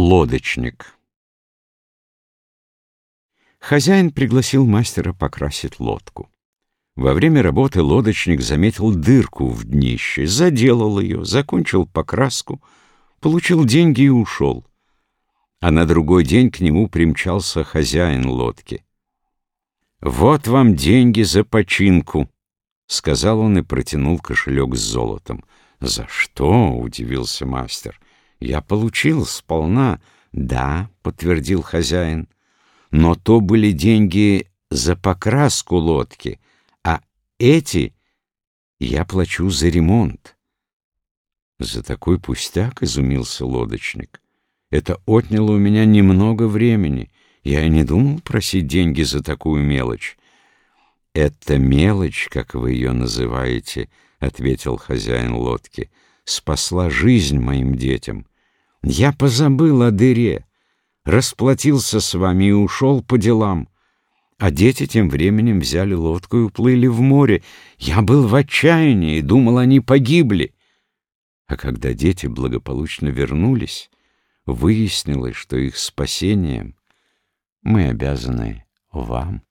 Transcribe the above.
Лодочник Хозяин пригласил мастера покрасить лодку. Во время работы лодочник заметил дырку в днище, заделал ее, закончил покраску, получил деньги и ушел. А на другой день к нему примчался хозяин лодки. «Вот вам деньги за починку», — сказал он и протянул кошелек с золотом. «За что?» — удивился мастер. «Я получил сполна». «Да», — подтвердил хозяин, — «но то были деньги за покраску лодки, а эти я плачу за ремонт». «За такой пустяк?» — изумился лодочник. «Это отняло у меня немного времени. Я и не думал просить деньги за такую мелочь». «Это мелочь, как вы ее называете», — ответил хозяин лодки, — «спасла жизнь моим детям. Я позабыл о дыре, расплатился с вами и ушел по делам. А дети тем временем взяли лодку и уплыли в море. Я был в отчаянии, думал, они погибли. А когда дети благополучно вернулись, выяснилось, что их спасением мы обязаны вам.